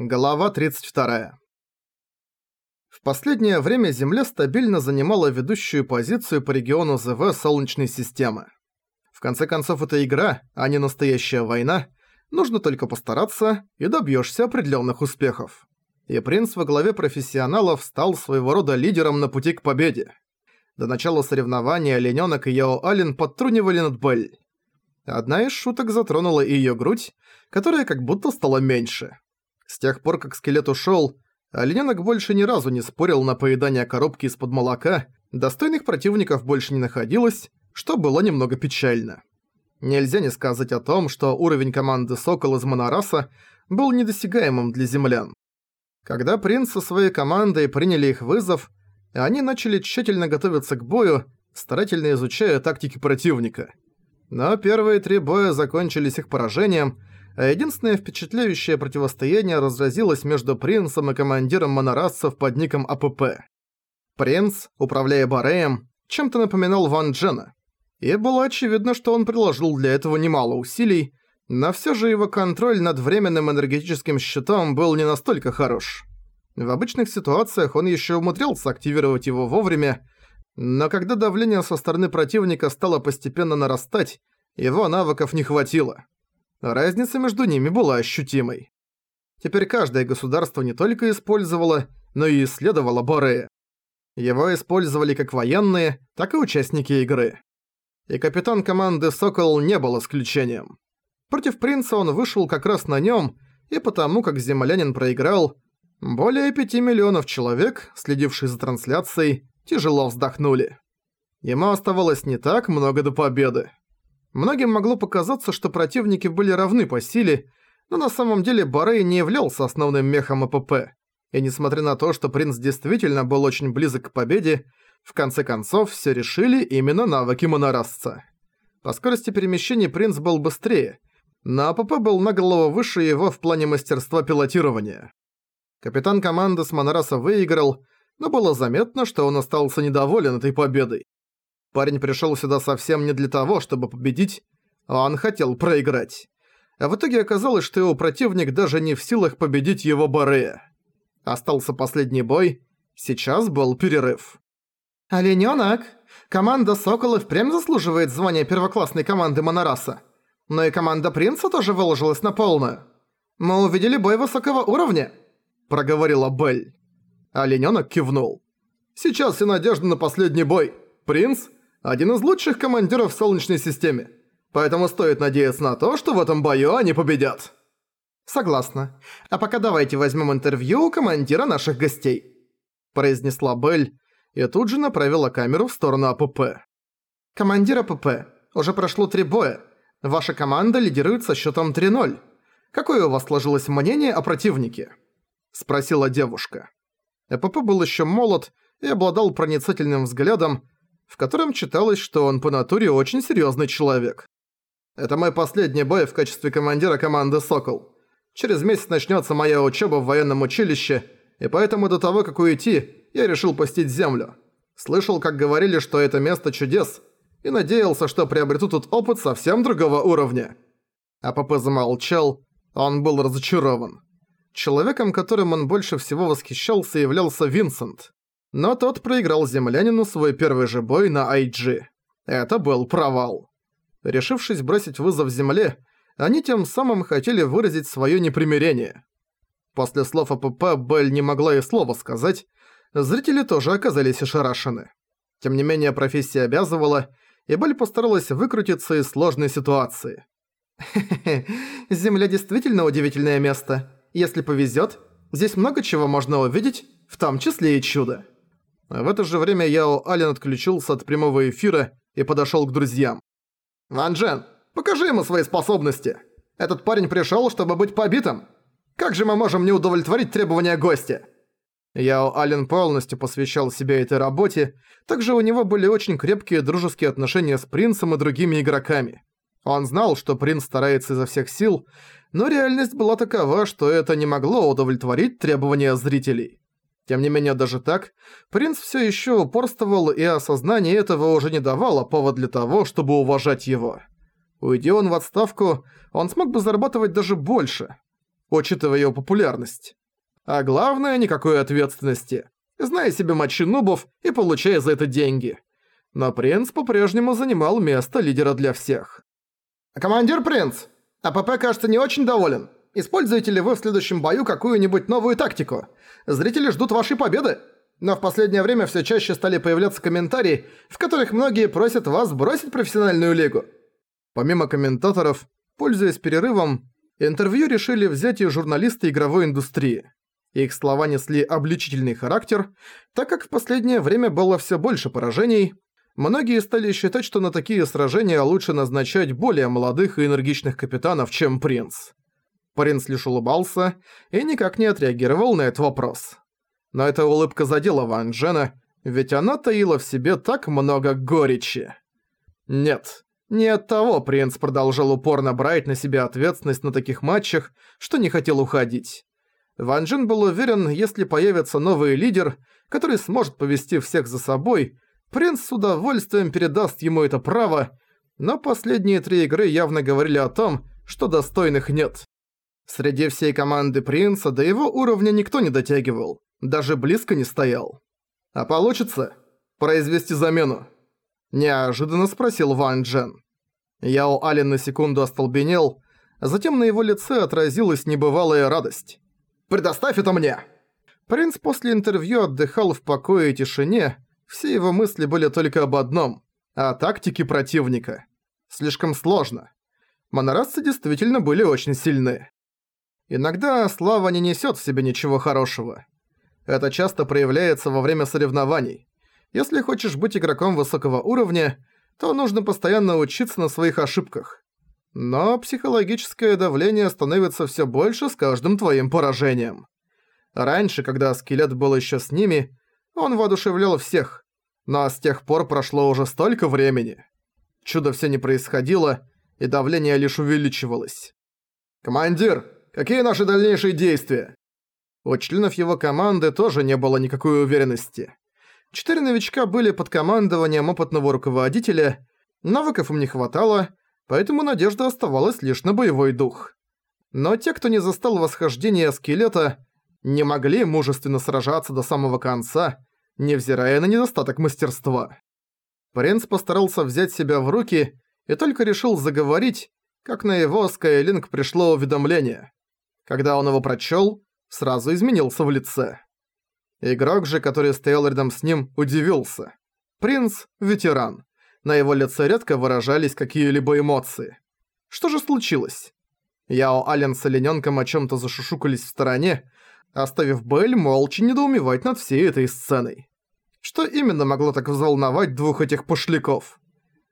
Глава 32. В последнее время Земля стабильно занимала ведущую позицию по региону ЗВ Солнечной системы. В конце концов, это игра, а не настоящая война. Нужно только постараться, и добьешься определенных успехов. И принц во главе профессионалов стал своего рода лидером на пути к победе. До начала соревнования Оленёнок и Яо Ален подтрунивали над Белль. Одна из шуток затронула и её грудь, которая как будто стала меньше. С тех пор, как скелет ушёл, оленёнок больше ни разу не спорил на поедание коробки из-под молока, достойных противников больше не находилось, что было немного печально. Нельзя не сказать о том, что уровень команды «Сокол» из Монораса был недосягаемым для землян. Когда принц со своей командой приняли их вызов, они начали тщательно готовиться к бою, старательно изучая тактики противника. Но первые три боя закончились их поражением, а единственное впечатляющее противостояние разразилось между принцем и командиром монорасцев под ником АПП. Принц, управляя Бареем, чем-то напоминал Ван Джена. И было очевидно, что он приложил для этого немало усилий, но всё же его контроль над временным энергетическим щитом был не настолько хорош. В обычных ситуациях он ещё умудрялся активировать его вовремя, но когда давление со стороны противника стало постепенно нарастать, его навыков не хватило. Разница между ними была ощутимой. Теперь каждое государство не только использовало, но и исследовало Борея. Его использовали как военные, так и участники игры. И капитан команды «Сокол» не был исключением. Против принца он вышел как раз на нем, и потому как землянин проиграл, более пяти миллионов человек, следившие за трансляцией, тяжело вздохнули. Ему оставалось не так много до победы. Многим могло показаться, что противники были равны по силе, но на самом деле Барей не являлся основным мехом АПП. И несмотря на то, что принц действительно был очень близок к победе, в конце концов все решили именно навыки монорасца. По скорости перемещения принц был быстрее, но АПП был на голову выше его в плане мастерства пилотирования. Капитан команды с монораса выиграл, но было заметно, что он остался недоволен этой победой. Парень пришел сюда совсем не для того, чтобы победить, а он хотел проиграть. А в итоге оказалось, что его противник даже не в силах победить его Борея. Остался последний бой, сейчас был перерыв. «Оленёнок, команда Сокола впрямь заслуживает звания первоклассной команды Монораса. Но и команда Принца тоже выложилась на полную. Мы увидели бой высокого уровня», — проговорила Белль. Оленёнок кивнул. «Сейчас и надежда на последний бой. Принц один из лучших командиров в Солнечной системе. Поэтому стоит надеяться на то, что в этом бою они победят. Согласна. А пока давайте возьмем интервью у командира наших гостей. Произнесла Белль и тут же направила камеру в сторону АПП. Командир АПП, уже прошло три боя. Ваша команда лидирует со счетом 3-0. Какое у вас сложилось мнение о противнике? Спросила девушка. АПП был еще молод и обладал проницательным взглядом, в котором читалось, что он по натуре очень серьезный человек. «Это мой последний бой в качестве командира команды «Сокол». Через месяц начнется моя учеба в военном училище, и поэтому до того, как уйти, я решил посетить землю. Слышал, как говорили, что это место чудес, и надеялся, что приобрету тут опыт совсем другого уровня». А папа замолчал, он был разочарован. Человеком, которым он больше всего восхищался, являлся Винсент. Но тот проиграл землянину свой первый же бой на IG. Это был провал. Решившись бросить вызов земле, они тем самым хотели выразить своё непримирение. После слов АПП Белль не могла и слова сказать, зрители тоже оказались ошарашены. Тем не менее, профессия обязывала, и Белль постаралась выкрутиться из сложной ситуации. «Хе-хе-хе, Земля действительно удивительное место. Если повезёт, здесь много чего можно увидеть, в том числе и чудо». В это же время Яо Ален отключился от прямого эфира и подошёл к друзьям. «Ван Джен, покажи ему свои способности! Этот парень пришёл, чтобы быть побитым! Как же мы можем не удовлетворить требования гостя?» Яо Ален полностью посвящал себя этой работе, также у него были очень крепкие дружеские отношения с принцем и другими игроками. Он знал, что принц старается изо всех сил, но реальность была такова, что это не могло удовлетворить требования зрителей. Тем не менее, даже так, принц все еще упорствовал, и осознание этого уже не давало повод для того, чтобы уважать его. Уйди он в отставку, он смог бы зарабатывать даже больше. учитывая его популярность. А главное, никакой ответственности. Знай себе мочи нубов и получай за это деньги. Но принц по-прежнему занимал место лидера для всех. «Командир принц, АПП, кажется, не очень доволен. Используете ли вы в следующем бою какую-нибудь новую тактику? Зрители ждут вашей победы. Но в последнее время все чаще стали появляться комментарии, в которых многие просят вас бросить профессиональную лигу. Помимо комментаторов, пользуясь перерывом, интервью решили взять и журналисты игровой индустрии. Их слова несли обличительный характер, так как в последнее время было все больше поражений, многие стали считать, что на такие сражения лучше назначать более молодых и энергичных капитанов, чем принц. Принц лишь улыбался и никак не отреагировал на этот вопрос. Но эта улыбка задела Ван Джена, ведь она таила в себе так много горечи. Нет, не от того принц продолжал упорно брать на себя ответственность на таких матчах, что не хотел уходить. Ван Джин был уверен, если появится новый лидер, который сможет повести всех за собой, принц с удовольствием передаст ему это право, но последние три игры явно говорили о том, что достойных нет. Среди всей команды принца до его уровня никто не дотягивал, даже близко не стоял. «А получится? Произвести замену?» Неожиданно спросил Ван Джен. Яо Ален на секунду остолбенел, затем на его лице отразилась небывалая радость. «Предоставь это мне!» Принц после интервью отдыхал в покое и тишине, все его мысли были только об одном – о тактике противника. Слишком сложно. Монорасцы действительно были очень сильны. Иногда слава не несет в себе ничего хорошего. Это часто проявляется во время соревнований. Если хочешь быть игроком высокого уровня, то нужно постоянно учиться на своих ошибках. Но психологическое давление становится все больше с каждым твоим поражением. Раньше, когда скелет был еще с ними, он воодушевлял всех, но с тех пор прошло уже столько времени. Чудо все не происходило, и давление лишь увеличивалось. «Командир, какие наши дальнейшие действия?» У членов его команды тоже не было никакой уверенности. Четыре новичка были под командованием опытного руководителя, навыков им не хватало, поэтому надежда оставалась лишь на боевой дух. Но те, кто не застал восхождения скелета, не могли мужественно сражаться до самого конца, невзирая на недостаток мастерства. Принц постарался взять себя в руки и только решил заговорить, как на его Skylink пришло уведомление. Когда он его прочёл, сразу изменился в лице. Игрок же, который стоял рядом с ним, удивился. Принц – ветеран. На его лице редко выражались какие-либо эмоции. Что же случилось? Яо Ален с оленёнком о чём-то зашушукались в стороне, оставив Белль молча недоумевать над всей этой сценой. Что именно могло так взволновать двух этих пошляков?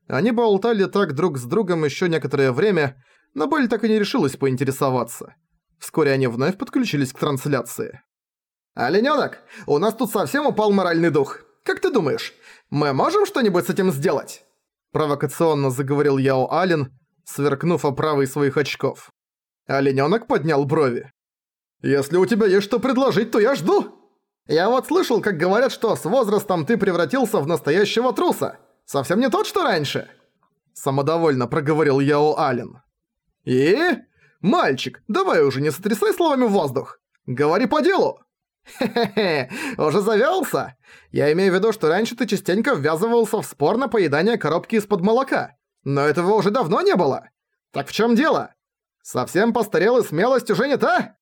Они болтали так друг с другом ещё некоторое время, но Белль так и не решилась поинтересоваться. Вскоре они вновь подключились к трансляции. «Оленёнок, у нас тут совсем упал моральный дух. Как ты думаешь, мы можем что-нибудь с этим сделать?» Провокационно заговорил Яо Ален, сверкнув оправой своих очков. Оленёнок поднял брови. «Если у тебя есть что предложить, то я жду!» «Я вот слышал, как говорят, что с возрастом ты превратился в настоящего труса. Совсем не тот, что раньше!» Самодовольно проговорил Яо Ален. «И? Мальчик, давай уже не сотрясай словами воздух! Говори по делу!» «Хе-хе-хе, уже завёлся? Я имею в виду, что раньше ты частенько ввязывался в спор на поедание коробки из-под молока. Но этого уже давно не было. Так в чём дело? Совсем постарел и смелость уже не та?»